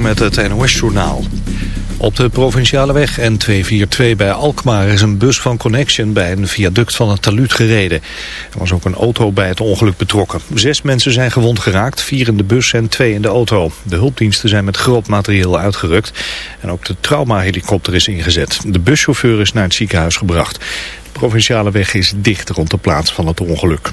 Met het NOS-journaal. Op de provinciale weg N242 bij Alkmaar is een bus van Connection bij een viaduct van het taluut gereden. Er was ook een auto bij het ongeluk betrokken. Zes mensen zijn gewond geraakt, vier in de bus en twee in de auto. De hulpdiensten zijn met groot materieel uitgerukt en ook de traumahelikopter is ingezet. De buschauffeur is naar het ziekenhuis gebracht. De provinciale weg is dicht rond de plaats van het ongeluk.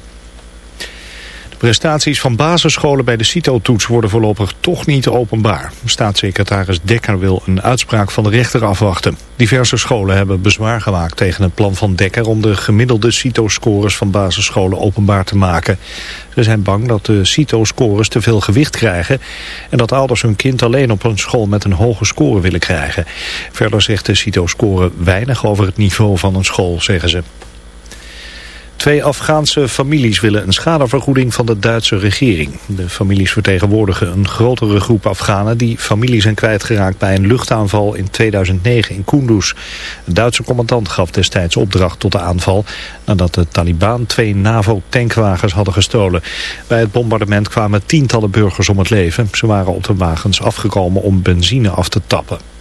Prestaties van basisscholen bij de CITO-toets worden voorlopig toch niet openbaar. Staatssecretaris Dekker wil een uitspraak van de rechter afwachten. Diverse scholen hebben bezwaar gemaakt tegen het plan van Dekker... om de gemiddelde CITO-scores van basisscholen openbaar te maken. Ze zijn bang dat de CITO-scores te veel gewicht krijgen... en dat ouders hun kind alleen op een school met een hoge score willen krijgen. Verder zegt de CITO-score weinig over het niveau van een school, zeggen ze. Twee Afghaanse families willen een schadevergoeding van de Duitse regering. De families vertegenwoordigen een grotere groep Afghanen die familie zijn kwijtgeraakt bij een luchtaanval in 2009 in Kunduz. Een Duitse commandant gaf destijds opdracht tot de aanval nadat de Taliban twee NAVO-tankwagens hadden gestolen. Bij het bombardement kwamen tientallen burgers om het leven. Ze waren op de wagens afgekomen om benzine af te tappen.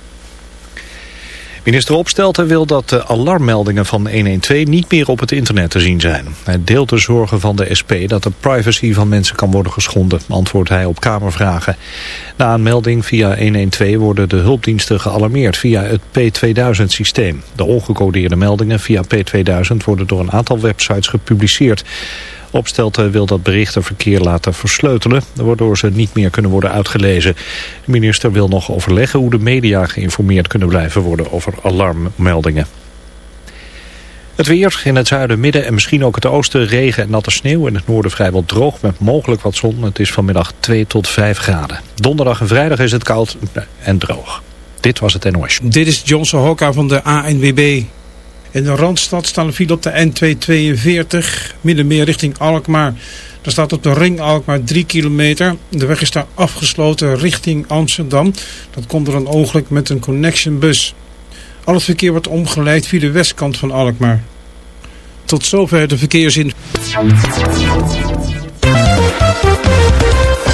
Minister Opstelten wil dat de alarmmeldingen van 112 niet meer op het internet te zien zijn. Hij deelt de zorgen van de SP dat de privacy van mensen kan worden geschonden, antwoordt hij op Kamervragen. Na een melding via 112 worden de hulpdiensten gealarmeerd via het P2000-systeem. De ongecodeerde meldingen via P2000 worden door een aantal websites gepubliceerd. Opstelten wil dat berichtenverkeer laten versleutelen, waardoor ze niet meer kunnen worden uitgelezen. De minister wil nog overleggen hoe de media geïnformeerd kunnen blijven worden over alarmmeldingen. Het weer in het zuiden, midden en misschien ook het oosten regen en natte sneeuw. In het noorden vrijwel droog met mogelijk wat zon. Het is vanmiddag 2 tot 5 graden. Donderdag en vrijdag is het koud en droog. Dit was het NOS. Dit is Johnson Hokka van de ANWB. In de Randstad staan een file op de N242, middenmeer richting Alkmaar. Daar staat op de ring Alkmaar 3 kilometer. De weg is daar afgesloten richting Amsterdam. Dat komt door een ongeluk met een connectionbus. bus. Al het verkeer wordt omgeleid via de westkant van Alkmaar. Tot zover de verkeersin.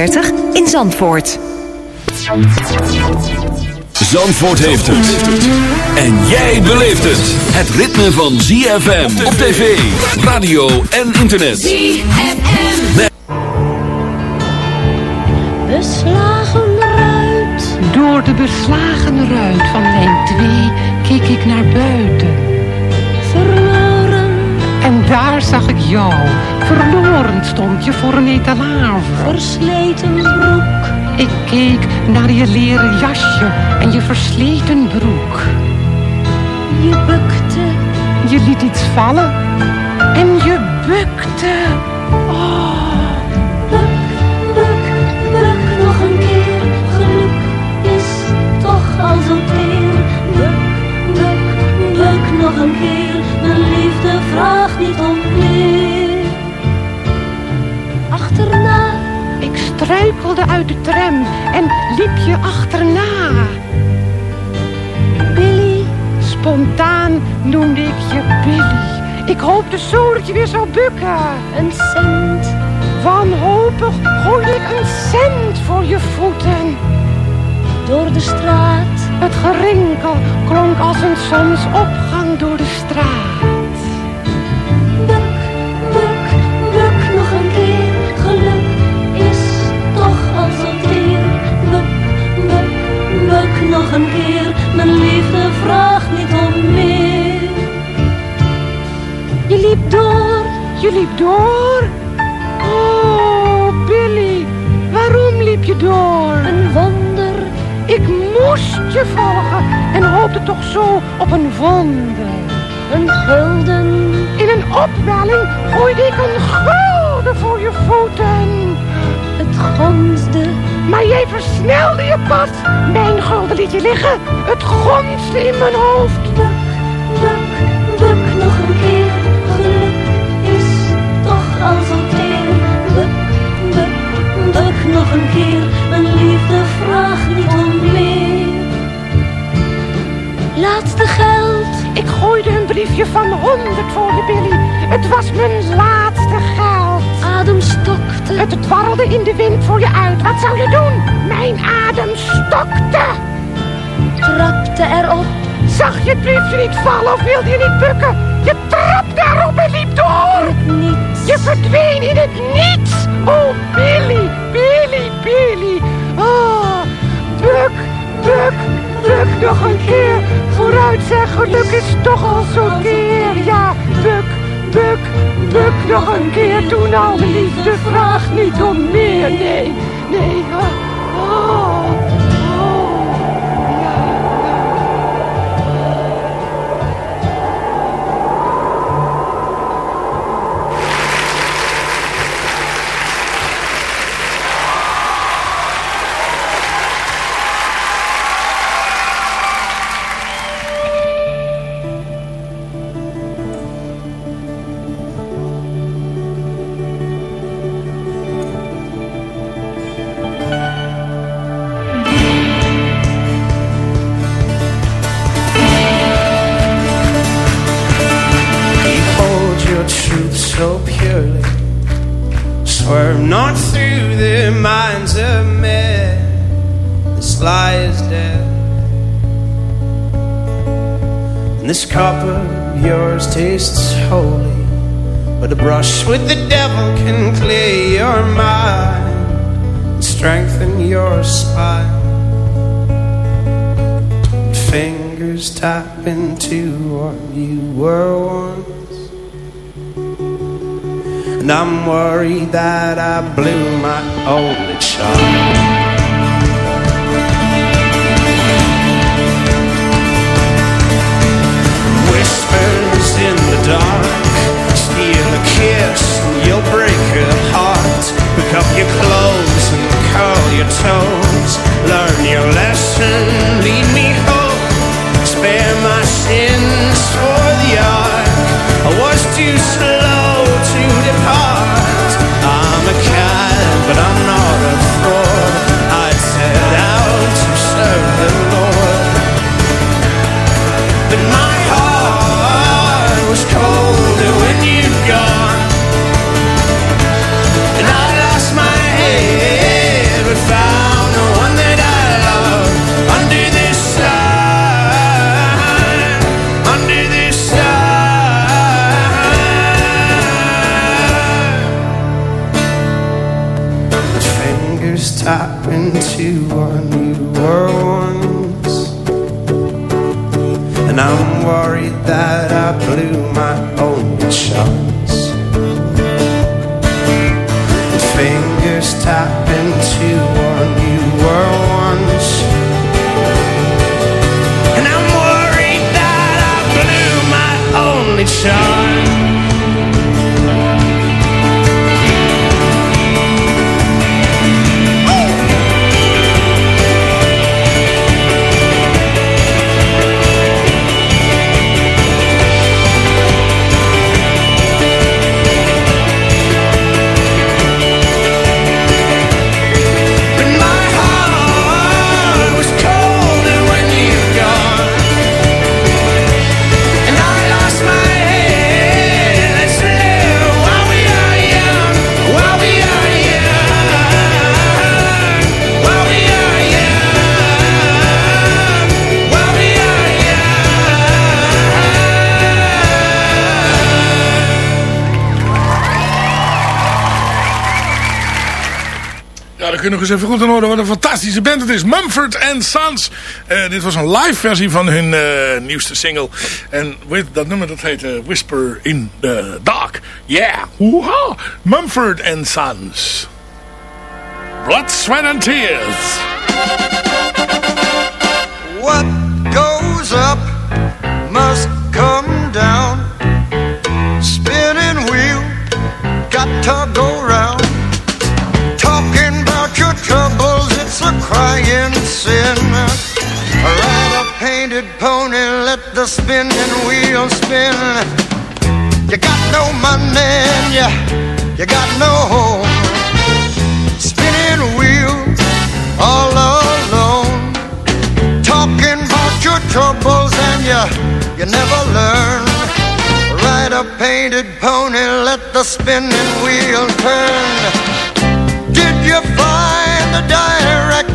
in Zandvoort. Zandvoort heeft het. En jij beleeft het. Het ritme van ZFM op tv, radio en internet. ZFM. Met Beslagen ruit. Door de beslagen ruit van lijn 2 keek ik naar buiten. Verloren. En daar zag ik jou. Verloren stond je voor een etalage. Versleten broek. Ik keek naar je leren jasje en je versleten broek. Je bukte. Je liet iets vallen. En je bukte. Oh. Buk, buk, buk nog een keer. Geluk is toch al zo teer. Buk, buk, buk nog een keer. Mijn liefde vraagt niet om meer. Achterna. Ik struikelde uit de tram en liep je achterna. Billy spontaan noemde ik je Billy. Ik hoopte zo dat je weer zou bukken. Een cent. Wanhopig gooide ik een cent voor je voeten. Door de straat. Het gerinkel klonk als een zonsopgang door de straat. Nog een keer. Mijn liefde vraagt niet om meer. Je liep door. Je liep door? Oh, Billy, waarom liep je door? Een wonder. Ik moest je volgen en hoopte toch zo op een wonder. Een gulden. In een opwelling gooide ik een gulden voor je voeten. Het gonsde. Maar jij versnelde je pad. Mijn gulden liet je liggen. Het gonste in mijn hoofd. Buk, buk, buk nog een keer. Geluk is toch als een keer. Buk, buk, buk nog een keer. Mijn liefde vraagt niet om meer. Laatste geld. Ik gooide een briefje van honderd voor je, Billy. Het was mijn laatste. Adem stokte. Het dwarrelde in de wind voor je uit. Wat zou je doen? Mijn adem stokte. Trapte erop. Zag je het briefje niet vallen of wilde je niet bukken? Je trapte erop en liep door. Niets. Je verdween in het niets. Oh, Billy, Billy, Billy. Oh, buk, buk, buk nog een keer. Vooruit zeg, geluk is toch al zo'n keer. Ja, buk, nog een keer. Doe nou, liefde, vraag niet om meer. Nee, nee. Oh, so purely. Swerve not through the minds of men. This lie is dead. And this cup of yours tastes holy. But a brush with the devil can clear your mind and strengthen your spine. Fingers tap into what you were once. And I'm worried that I blew my only shot. Whispers in the dark, steal a kiss, and you'll break her heart. Pick up your clothes and curl your toes. Learn your lesson, lead me home. Spare my sins for the ark. I was too slow but I'm not a fraud. I'd set out to serve the Lord. But my heart was colder when you'd gone. shine. Dan kunnen we nog eens even goed aan horen wat een fantastische band het is. Mumford Sons. Eh, dit was een live versie van hun eh, nieuwste single. En with, dat nummer dat heet eh, Whisper in the Dark. Yeah, woeha! Mumford Sons. Blood, sweat and tears. What a sin. Ride a painted pony, let the spinning wheel spin. You got no money, and you, you got no home. Spinning wheel, all alone. Talking about your troubles, and you, you never learn. Ride a painted pony, let the spinning wheel turn. Did you find the directing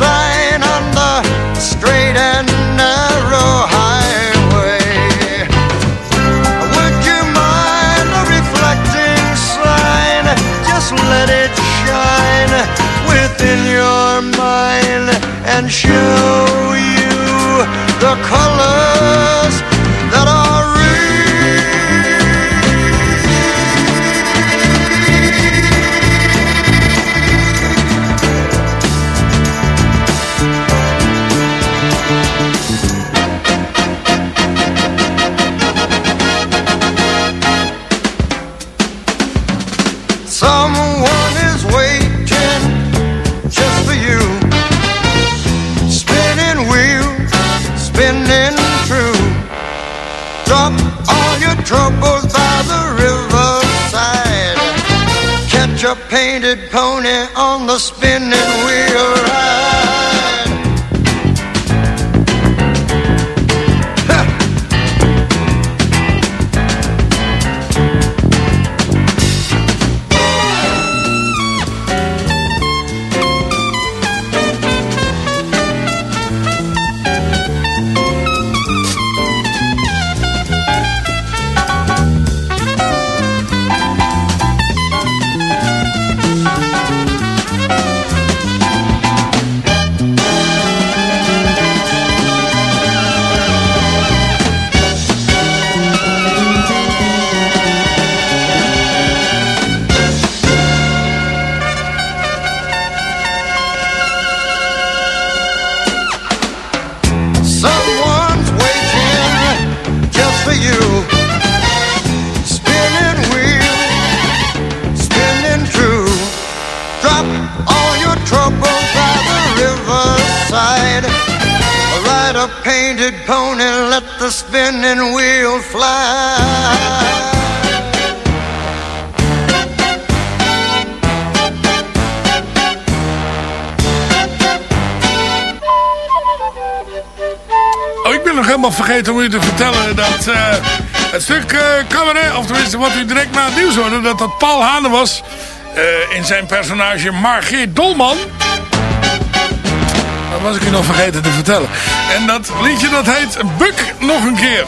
sign on the straight and narrow highway? Would you mind reflecting sign? Just let it shine within your mind and show you the colors a painted pony, let the spinning wheel fly. Oh, ik ben nog helemaal vergeten om u te vertellen dat eh, het stuk cabaret, of tenminste wat u direct na het nieuws hoorde, dat dat Paul Hane was eh, in zijn personage Margreet Dolman. Was ik u nog vergeten te vertellen. En dat liedje dat heet Buk nog een keer.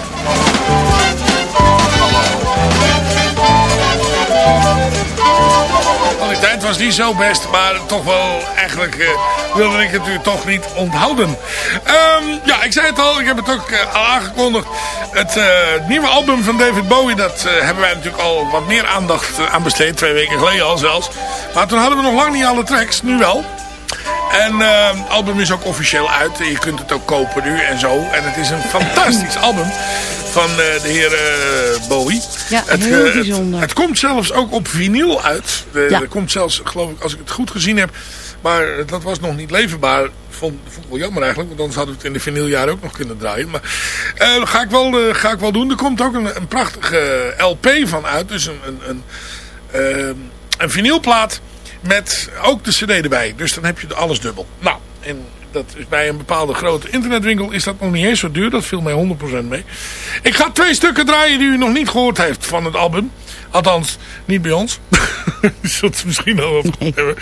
Kwaliteit was niet zo best, maar toch wel eigenlijk eh, wilde ik het u toch niet onthouden. Ehm, ja, ik zei het al, ik heb het ook eh, al aangekondigd. Het eh, nieuwe album van David Bowie, dat hebben wij natuurlijk al wat meer aandacht aan besteed. Twee weken geleden al zelfs. Maar toen hadden we nog lang niet alle tracks, nu wel. En eh, het album is ook officieel uit. Je kunt het ook kopen nu en zo. En het is een fantastisch album van eh, de heer eh, Bowie. Ja, het, heel eh, het- bijzonder. Het, komt zelfs ook op vinyl uit. De, Ja. Er komt zelfs, geloof ik, als ik het goed gezien heb. Maar dat was nog niet leverbaar. Vond, vond ik wel jammer eigenlijk. Want anders hadden we het in de vinyljaren ook nog kunnen draaien. Maar eh, ga, ik wel, ga ik wel doen. Er komt ook een, een prachtige LP van uit. Dus een, een, een, eh, een vinylplaat. Met ook de cd erbij. Dus dan heb je alles dubbel. Nou, en dat is bij een bepaalde grote internetwinkel is dat nog niet eens zo duur. Dat viel mij 100% mee. Ik ga twee stukken draaien die u nog niet gehoord heeft van het album. Althans, niet bij ons. U zult het misschien wel wat gehoord hebben.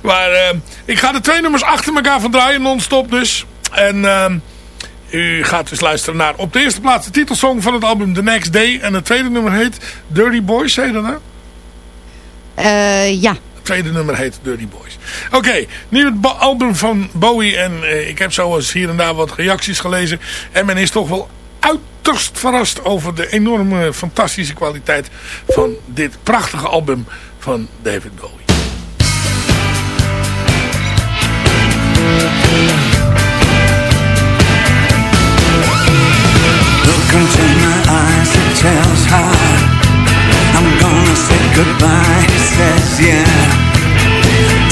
Maar eh, ik ga de twee nummers achter elkaar van draaien. Non-stop dus. En eh, u gaat dus luisteren naar op de eerste plaats de titelsong van het album The Next Day. En het tweede nummer heet Dirty Boys, zei je dat nou? Eh, ja tweede nummer heet Dirty Boys. Oké, nu het album van Bowie. En eh, ik heb zoals hier en daar wat reacties gelezen. En men is toch wel uiterst verrast over de enorme fantastische kwaliteit van dit prachtige album van David Bowie. I'm gonna say goodbye,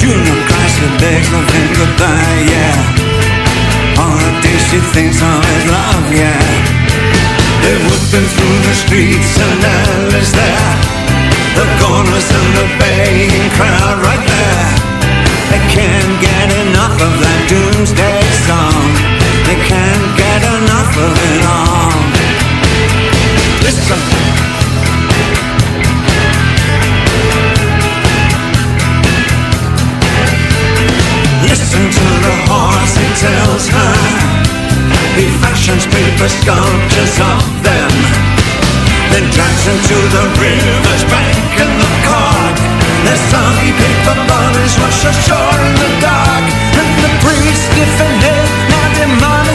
funeral cries she begs loving goodbye, yeah. All the day she thinks of his love, yeah. They're whipping through the streets and Ellie's there. The corners and the baying crowd right there. They can't get enough of that doomsday song. They can't get enough of it all. Listen. to the horse he tells her. He fashions paper sculptures of them. Then drags them to the river's bank in the cog Their soggy paper bodies wash ashore in the dark. And the priest, if in now demands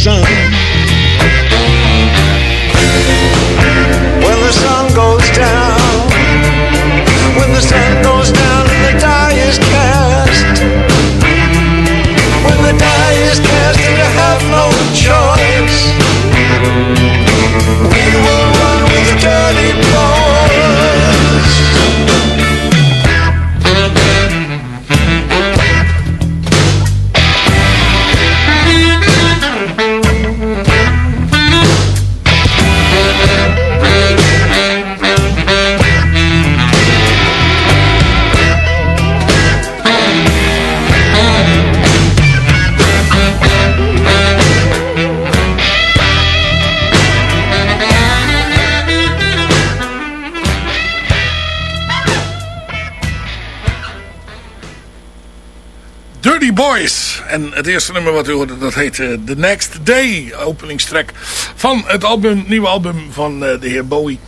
sun. Het eerste nummer wat u hoorde, dat heet eh, The Next Day. Openingstrek van het album, nieuwe album van eh, de heer Bowie.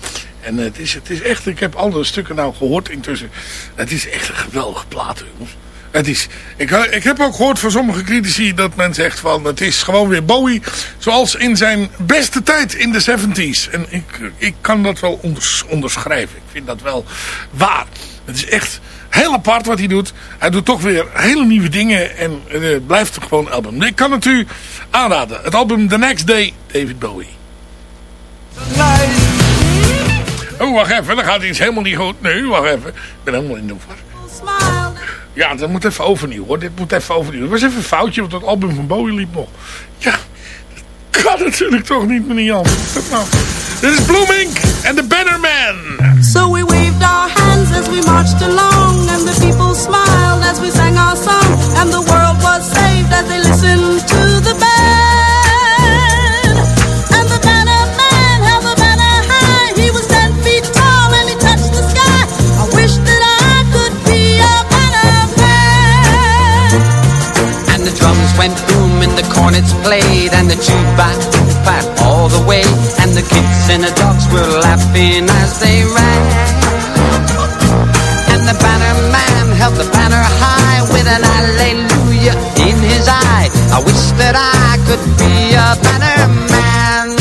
En eh, het, is, het is echt, ik heb alle stukken nou gehoord intussen. Het is echt een geweldige plaat, jongens. Het is, ik, ik heb ook gehoord van sommige critici dat men zegt van het is gewoon weer Bowie zoals in zijn beste tijd in de 70s. En ik, ik kan dat wel onders, onderschrijven. Ik vind dat wel waar. Het is echt heel apart wat hij doet. Hij doet toch weer hele nieuwe dingen en het blijft gewoon album. Ik kan het u aanraden. Het album The Next Day, David Bowie. Oh, wacht even. Dan gaat iets helemaal niet goed. Nee, wacht even. Ik ben helemaal in de war. Ja, dat moet even overnieuw hoor. Dit moet even overnieuw. Het was even een foutje, want het album van Bowie liep nog. Ja, dat kan natuurlijk toch niet, meneer Jan. Dit is Blooming en The Banner Man. So we waved our as we marched along, and the people smiled as we sang our song, and the world was saved as they listened to the band. And the banner man held the banner high. He was ten feet tall and he touched the sky. I wish that I could be a banner man. And the drums went boom and the cornets played and the jukebox piped all the way and the kids and the dogs were laughing as they ran. The banner man held the banner high with an hallelujah in his eye. I wish that I could be a banner man.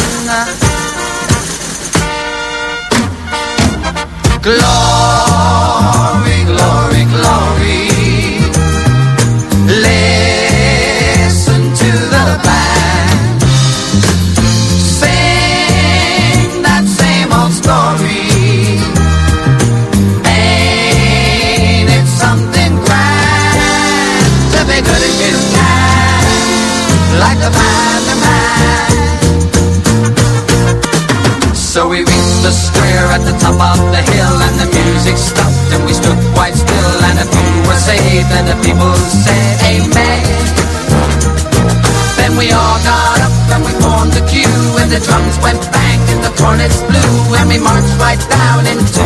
Glory, at the top of the hill and the music stopped and we stood quite still and a few were saved and the people said amen. Then we all got up and we formed the queue and the drums went bang and the cornets blew and we marched right down into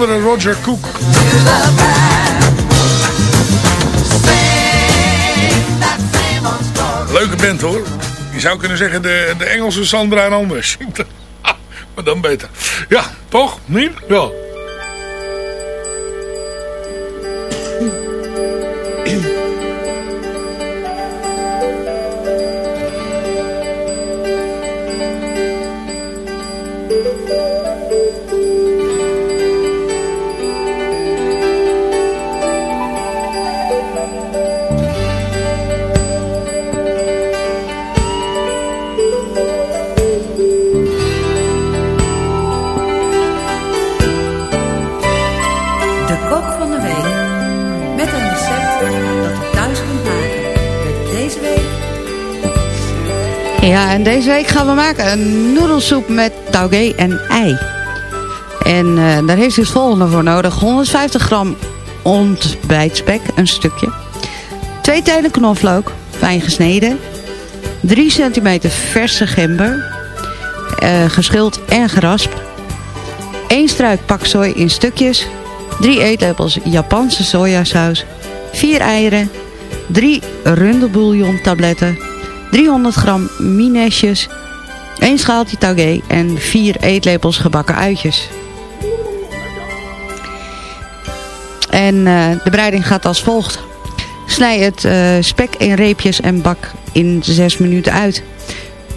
andere Roger Cook. Leuke band hoor. Je zou kunnen zeggen de, de Engelse Sandra en Anders. maar dan beter. Ja, toch? Niet? Ja. Ja, en deze week gaan we maken een noedelsoep met taugé en ei. En eh, daar heeft u het volgende voor nodig. 150 gram ontbijtspek, een stukje. 2 tenen knoflook, fijn gesneden. 3 centimeter verse gember, eh, geschild en geraspt. 1 struik paksoi in stukjes. 3 eetlepels Japanse sojasaus. 4 eieren. 3 runderbouillon tabletten. 300 gram minesjes. 1 schaaltje taugé en 4 eetlepels gebakken uitjes. En eh, de bereiding gaat als volgt. Snij het eh, spek in reepjes en bak in 6 minuten uit.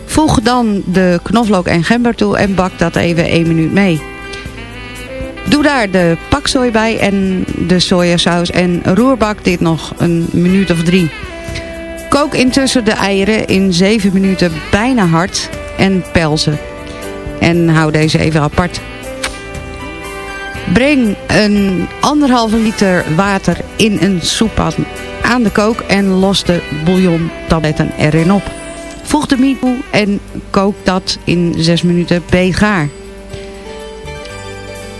Voeg dan de knoflook en gember toe en bak dat even 1 minuut mee. Doe daar de paksoi bij en de sojasaus en roerbak dit nog een minuut of drie. Kook intussen de eieren in 7 minuten bijna hard en pelzen. En hou deze even apart. Breng een anderhalve liter water in een soeppan aan de kook en los de bouillontabletten erin op. Voeg de mie toe en kook dat in 6 minuten begaar.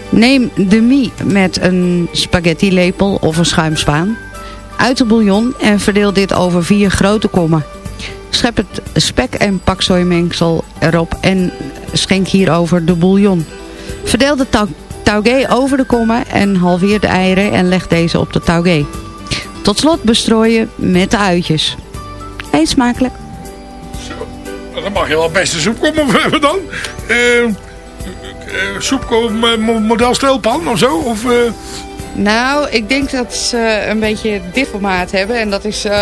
Neem de mie met een spaghetti lepel of een schuimspaan uit de bouillon en verdeel dit over vier grote kommen. Schep het spek en paksoi erop en schenk hierover de bouillon. Verdeel de tau taugé over de kommen en halveer de eieren en leg deze op de taugé. Tot slot bestrooien met de uitjes. Eet smakelijk. Dan mag je wel best een soepkom hebben dan. Uh, soepkom model steelpan of zo? Of, uh... Nou, ik denk dat ze een beetje dit formaat hebben. En dat is uh,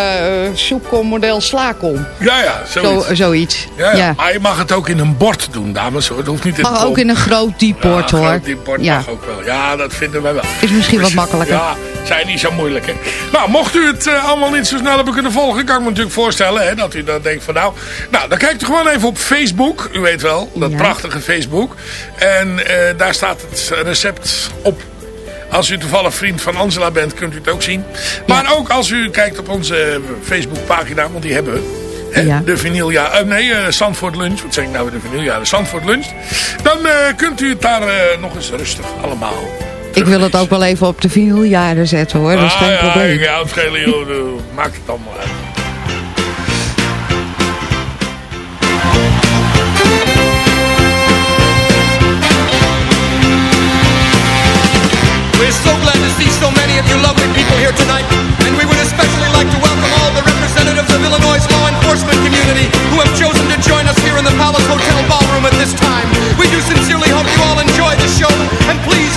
soepkom model slaakom. Ja, ja, zoiets. Zo, zoiets. Ja, ja. ja, Maar je mag het ook in een bord doen, dames. Hoor. Het hoeft niet in mag ook in een groot diep bord, ja, hoor. Een groot diep bord ja. mag ook wel. Ja, dat vinden wij wel. Is misschien wat makkelijker. Ja, zijn niet zo moeilijk, hè. Nou, mocht u het uh, allemaal niet zo snel hebben kunnen volgen... kan ik me natuurlijk voorstellen hè, dat u dan denkt van nou... Nou, dan kijkt u gewoon even op Facebook. U weet wel, dat prachtige Facebook. En uh, daar staat het recept op als u toevallig vriend van Angela bent, kunt u het ook zien. Maar ja. ook als u kijkt op onze Facebookpagina, want die hebben we. Ja. De vinylja, uh, nee, uh, Zandvoort Lunch. Wat zeg ik nou, de vinylja, de Zandvoort Lunch. Dan uh, kunt u het daar nog eens rustig allemaal ik wil het ook wel even op de vinyljaren zetten hoor, dat is ah, geen ja, probleem. Ja, joh, maakt het allemaal uit. We're so glad to see so many of you lovely people here tonight. And we would especially like to welcome all the representatives of Illinois' law enforcement community who have chosen to join us here in the Palace Hotel Ballroom at this time. We do sincerely hope you all enjoy the show. And please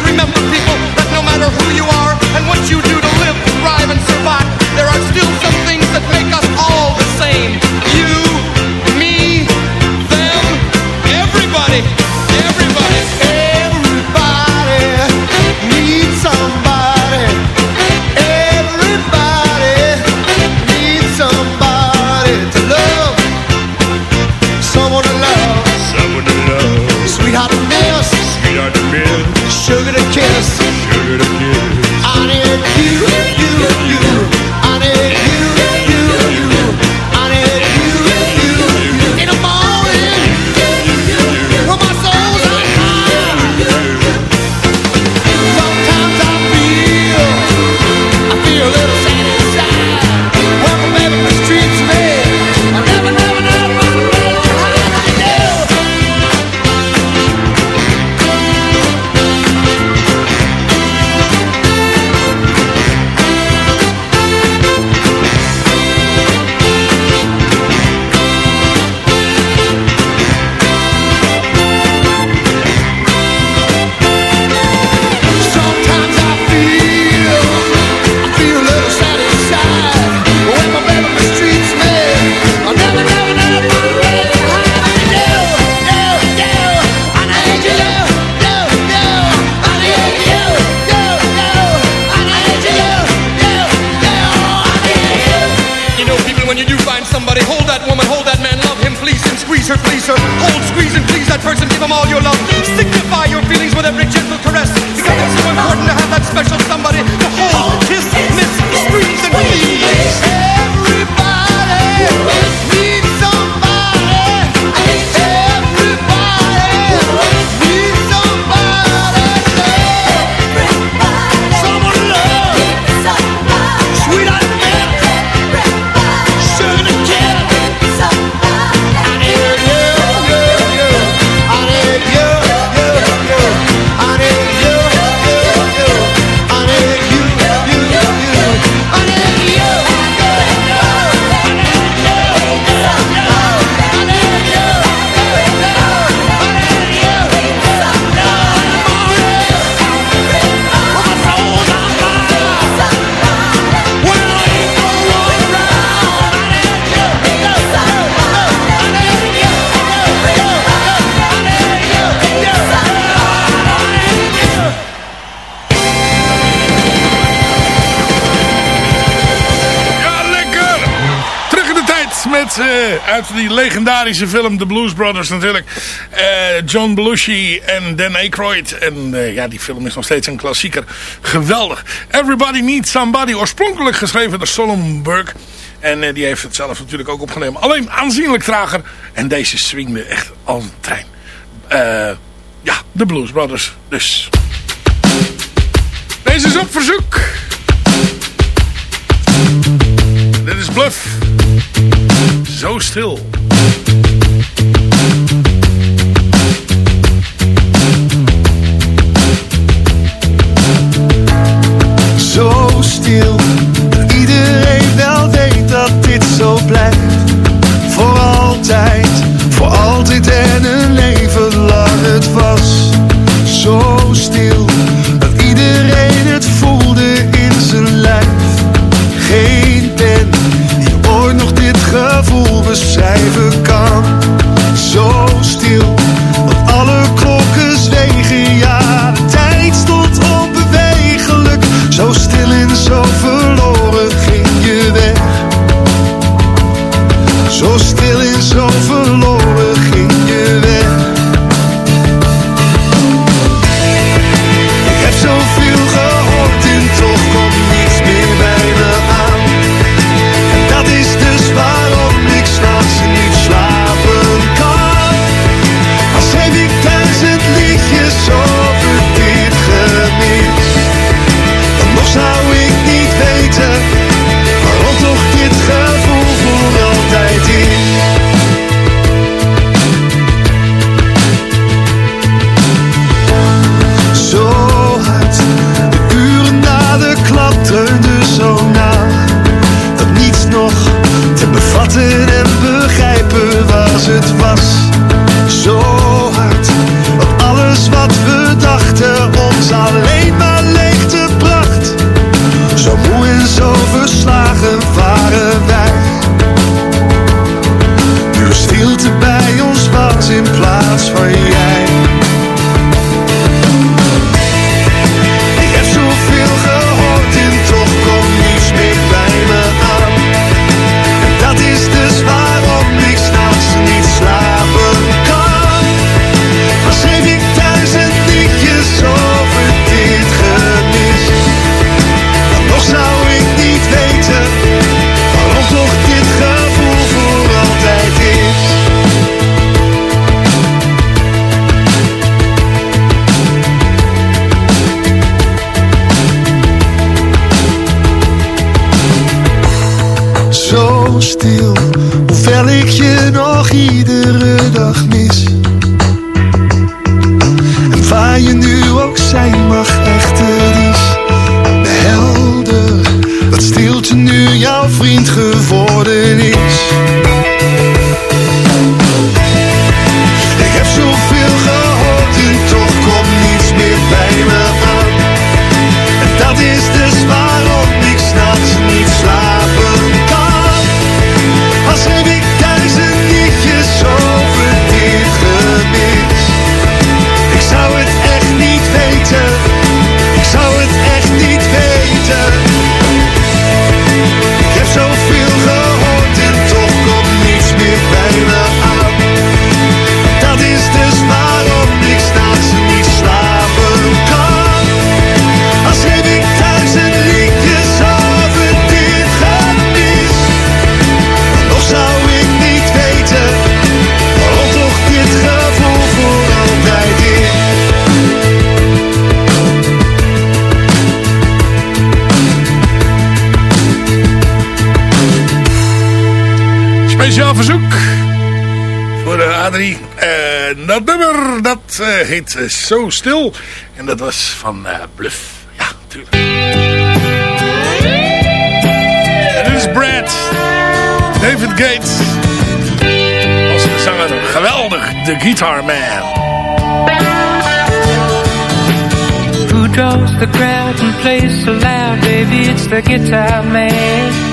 die legendarische film The Blues Brothers natuurlijk. Eh, John Belushi en Dan Aykroyd. En eh, ja, die film is nog steeds een klassieker. Geweldig. Everybody Needs Somebody. Oorspronkelijk geschreven door Solomon Burke. En eh, die heeft het zelf natuurlijk ook opgenomen. Alleen aanzienlijk trager. En deze swingde echt als een trein. ja, The Blues Brothers dus. Deze is op verzoek. Dit is Bluff. Zo stil. Zo stil. Iedereen wel weet dat dit zo blijft. Voor altijd, voor altijd en een leven lang. Het was zo stil. iedere heet uh, Zo Stil. En dat was van uh, Bluff. Ja, natuurlijk. Dit is Brad. David Gates. Als een zanger. Geweldig. De Guitar Man. Who draws the crowd and plays so loud? Baby, it's the Guitar Man.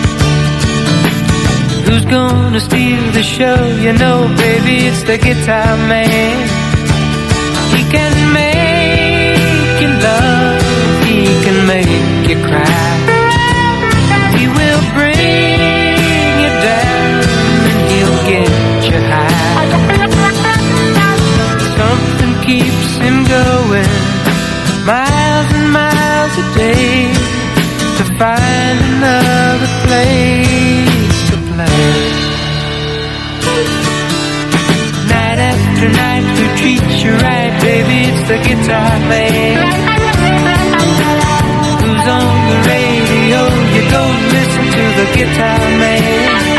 Who's gonna steal the show? You know, baby, it's the guitar man. he can make you love, he can make you cry. Guitar man.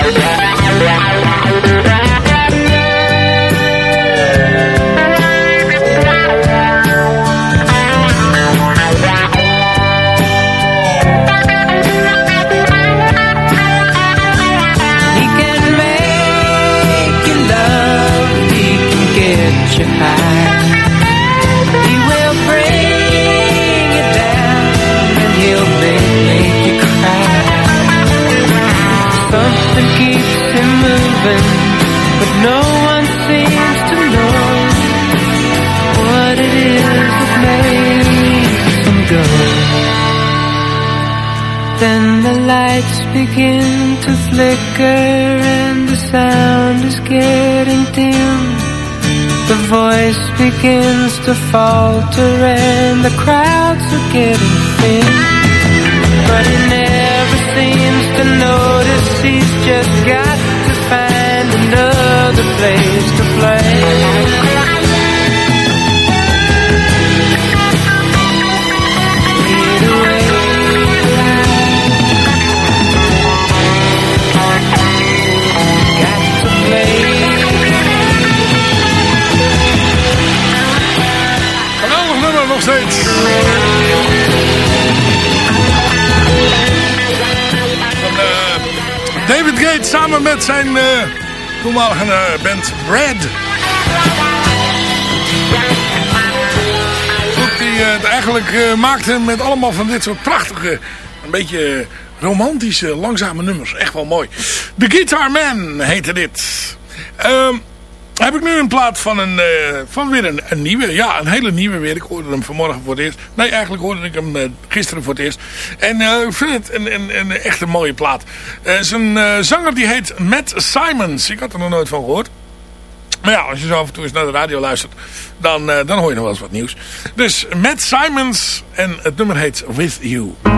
Yeah, yeah, yeah. To falter and the crowds are getting thin. But he met zijn eh, toenmalige eh, band Brad. Die eh, het eigenlijk maakte met allemaal van dit soort prachtige, een beetje romantische, langzame nummers. Echt wel mooi. The Guitar Man heette dit. Ehm heb ik nu een plaat van, een, eh, van weer een, een nieuwe. Ja, een hele nieuwe weer. Ik hoorde hem vanmorgen voor het eerst. Nee, eigenlijk hoorde ik hem eh, gisteren voor het eerst. En eh, ik vind het een, een, een echt een mooie plaat. Uh, zijn eh, zanger die heet Matt Simons. Ik had er nog nooit van gehoord. Maar ja, als je zo af en toe eens naar de radio luistert, dan, dan hoor je nog wel eens wat nieuws. Dus Matt Simons en het nummer heet With You.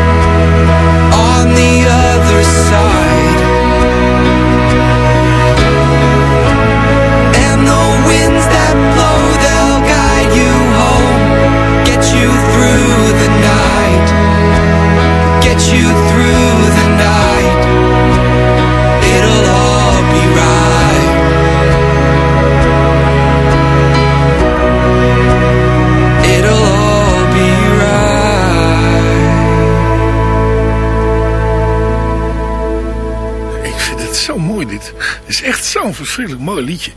Is echt zo'n verschrikkelijk mooi liedje.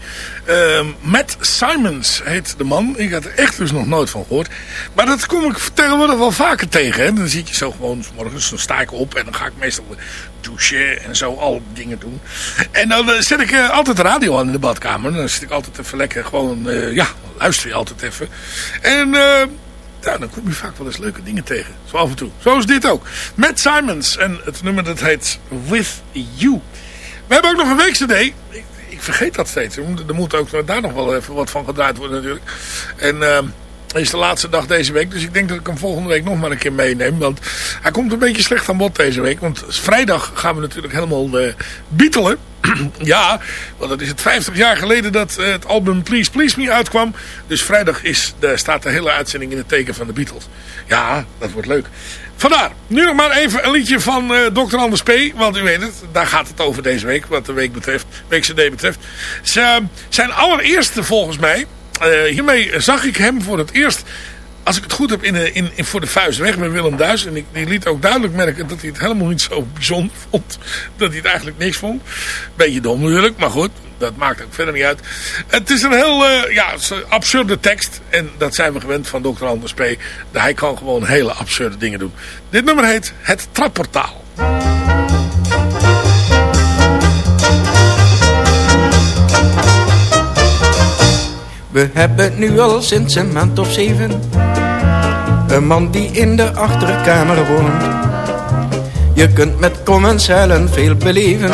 Ehm, Matt Simons heet de man. Ik had er echt dus nog nooit van gehoord. Maar dat kom ik tegenwoordig wel vaker tegen. Hè. Dan zit je zo gewoon, morgens dan sta ik op en dan ga ik meestal douchen en zo al dingen doen. En dan eh, zet ik eh, altijd de radio aan in de badkamer. Dan zit ik altijd even lekker gewoon, eh, ja, luister je altijd even. En... eh, ja, dan kom je vaak wel eens leuke dingen tegen. Zo af en toe. Zo is dit ook. Matt Simons. En het nummer dat heet With You. We hebben ook nog een weekcd. Ik, ik vergeet dat steeds. Er moet, ook daar nog wel even wat van gedraaid worden natuurlijk. En uh, is de laatste dag deze week. Dus ik denk dat ik hem volgende week nog maar een keer meeneem. Want hij komt een beetje slecht aan bod deze week. Want vrijdag gaan we natuurlijk helemaal uh, bietelen. ja, want dat is het 50 jaar geleden dat uh, het album Please Please Me uitkwam. Dus vrijdag is staat de hele uitzending in het teken van de Beatles. Ja, dat wordt leuk. Vandaar, nu nog maar even een liedje van uh, Dr. Anders P. Want u weet het, daar gaat het over deze week, wat de week betreft, week CD betreft. Ze, zijn allereerste volgens mij, uh, hiermee zag ik hem voor het eerst als ik het goed heb, in, in, in voor de vuist weg met Willem Duis. En ik, die liet ook duidelijk merken dat hij het helemaal niet zo bijzonder vond. Dat hij het eigenlijk niks vond. Beetje dom natuurlijk, maar goed. Dat maakt ook verder niet uit. Het is een heel uh, ja, absurde tekst. En dat zijn we gewend van Dr. Anders P. Hij kan gewoon hele absurde dingen doen. Dit nummer heet Het Trapportaal. We hebben nu al sinds een maand of zeven Een man die in de achterkamer woont. Je kunt met commensalen veel beleven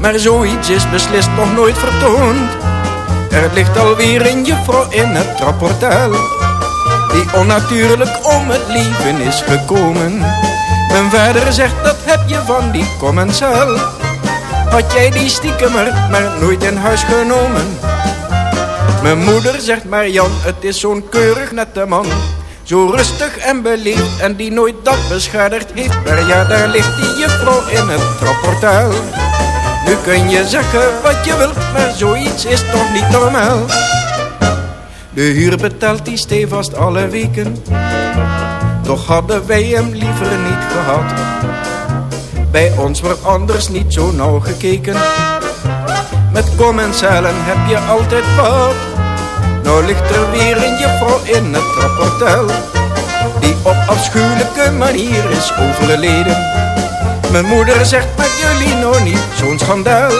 Maar zoiets is beslist nog nooit vertoond. Er ligt alweer een juffrouw in het trapportaal Die onnatuurlijk om het leven is gekomen. Mijn vader zegt dat heb je van die commensaal. Had jij die stiekemer maar nooit in huis genomen mijn moeder zegt maar Jan, het is zo'n keurig nette man. Zo rustig en beleefd en die nooit dat beschadigd heeft. Maar ja, daar ligt die juffrouw in het trapportaal. Nu kun je zeggen wat je wilt, maar zoiets is toch niet normaal. De huur betaalt die stevast alle weken. Toch hadden wij hem liever niet gehad. Bij ons wordt anders niet zo nauw gekeken. Met commensalen heb je altijd wat. Nou ligt er weer een juffrouw in het trapportaal. Die op afschuwelijke manier is overleden. Mijn moeder zegt met jullie nou niet zo'n schandaal.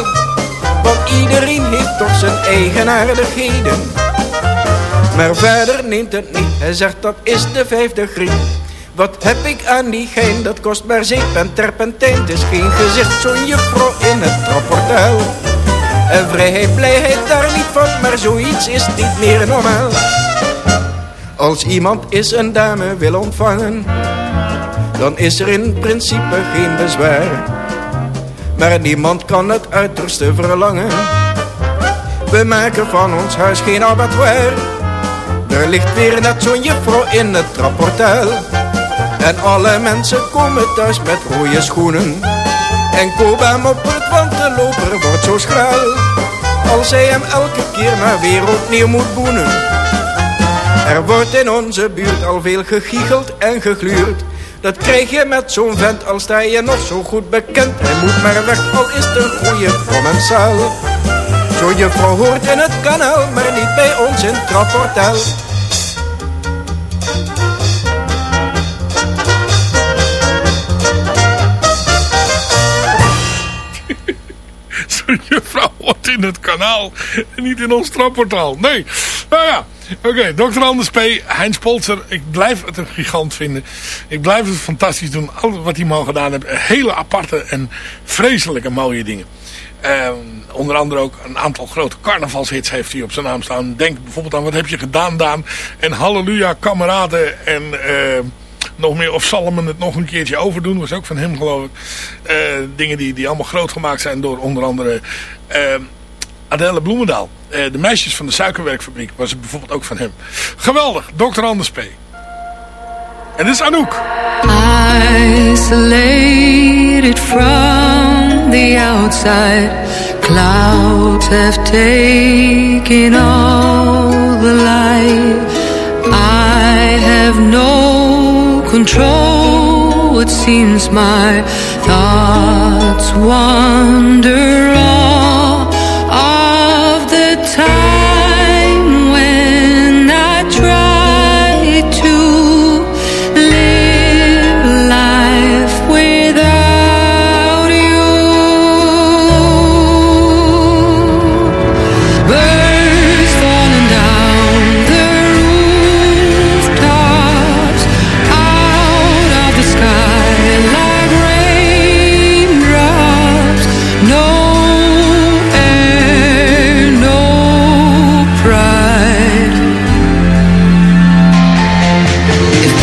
Want iedereen heeft toch zijn eigenaardigheden. Maar verder neemt het niet, hij zegt dat is de vijfde griep. Wat heb ik aan die gein, dat kost maar zeep en terpentijn. Het is geen gezicht, zo'n juffrouw in het trapportaal. En vrijheid, blijheid daar niet van, maar zoiets is niet meer normaal. Als iemand is een dame wil ontvangen, dan is er in principe geen bezwaar. maar niemand kan het uiterste verlangen. We maken van ons huis geen abattoir. Er ligt weer net zo'n juffrouw in het trapportel. En alle mensen komen thuis met rode schoenen. En koop hem op het want de loper wordt zo schraal. Als hij hem elke keer maar weer opnieuw moet boenen. Er wordt in onze buurt al veel gegiegeld en gegluurd. Dat krijg je met zo'n vent als sta je nog zo goed bekend. Hij moet maar weg, al is de goede commensaal. Zo'n juffrouw hoort in het kanaal, maar niet bij ons in trapportel. Zo'n juffrouw in het kanaal en niet in ons trapportaal. Nee, nou ja. Oké, Dr. Anders P. Heinz Polzer. Ik blijf het een gigant vinden. Ik blijf het fantastisch doen. Al wat die man gedaan heeft. Hele aparte en vreselijke mooie dingen. Ehm, onder andere ook een aantal grote carnavalshits heeft hij op zijn naam staan. Denk bijvoorbeeld aan Wat heb je gedaan, Daan? En Halleluja, kameraden. En ehm, nog meer. Of Salmen het nog een keertje overdoen. Was ook van hem, geloof ik. Eh, dingen die, die allemaal groot gemaakt zijn door onder andere... ehm, Adele Bloemendaal. Eh, de meisjes van de suikerwerkfabriek was het bijvoorbeeld ook van hem. Geweldig, Dr. Anders P. En dit is Anouk. Isolated from the outside, clouds have taken all the light. I have no control, it seems my thoughts wander all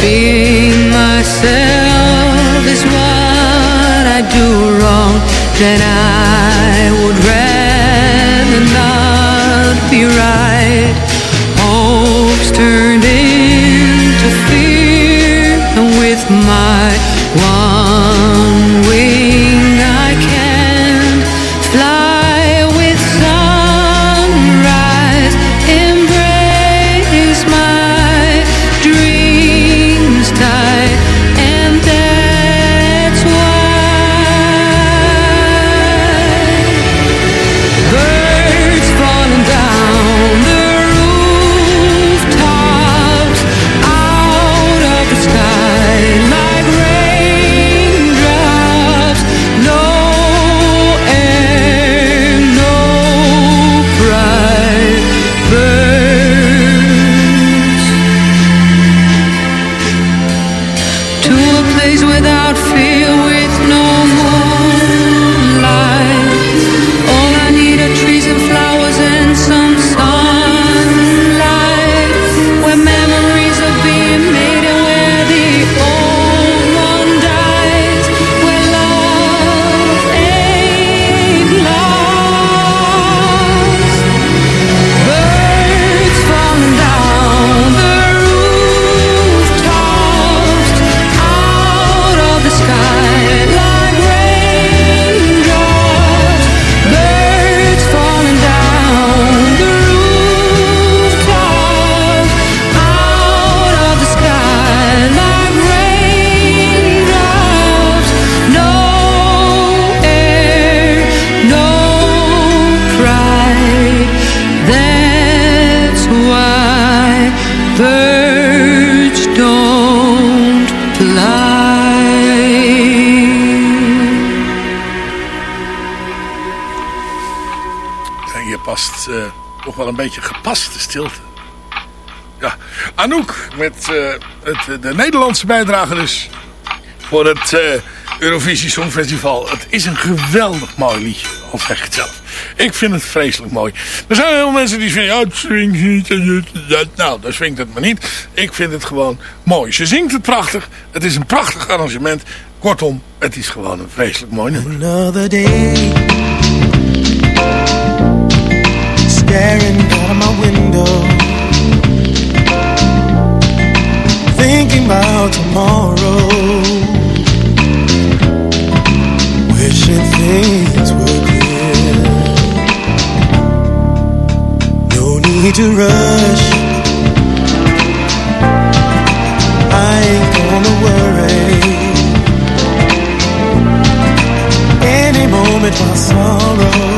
being myself is what I do wrong, then I would rather not be right. Toch wel een beetje gepaste stilte. Ja, Anouk met eh, het, de Nederlandse bijdrage dus voor het eh, Eurovisie Songfestival. Het is een geweldig mooi liedje, al zeg ik het zelf. Ik vind het vreselijk mooi. Er zijn heel veel mensen die zeggen, ja, het niet. dat. Nou, dan swingt het maar niet. Ik vind het gewoon mooi. Ze zingt het prachtig. Het is een prachtig arrangement. Kortom, het is gewoon een vreselijk mooi nummer. Another day Staring out of my window. Thinking about tomorrow. Wishing things were clear. No need to rush. I ain't gonna worry. Any moment my sorrow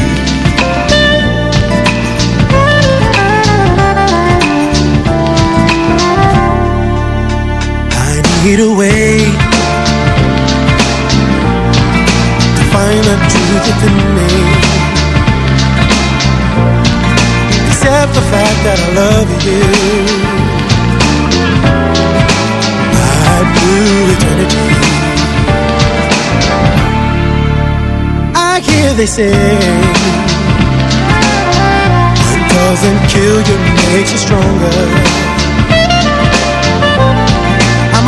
I need a way to find the truth within me. Accept the fact that I love you. I'd do eternity. I hear they say What doesn't kill you makes you stronger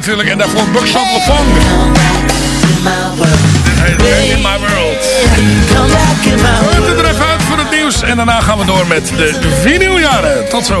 Natuurlijk. En daarvoor Buckshot LaFong. In my world. We moeten er even uit voor het nieuws. En daarna gaan we door met de vinyljaren. Tot zo.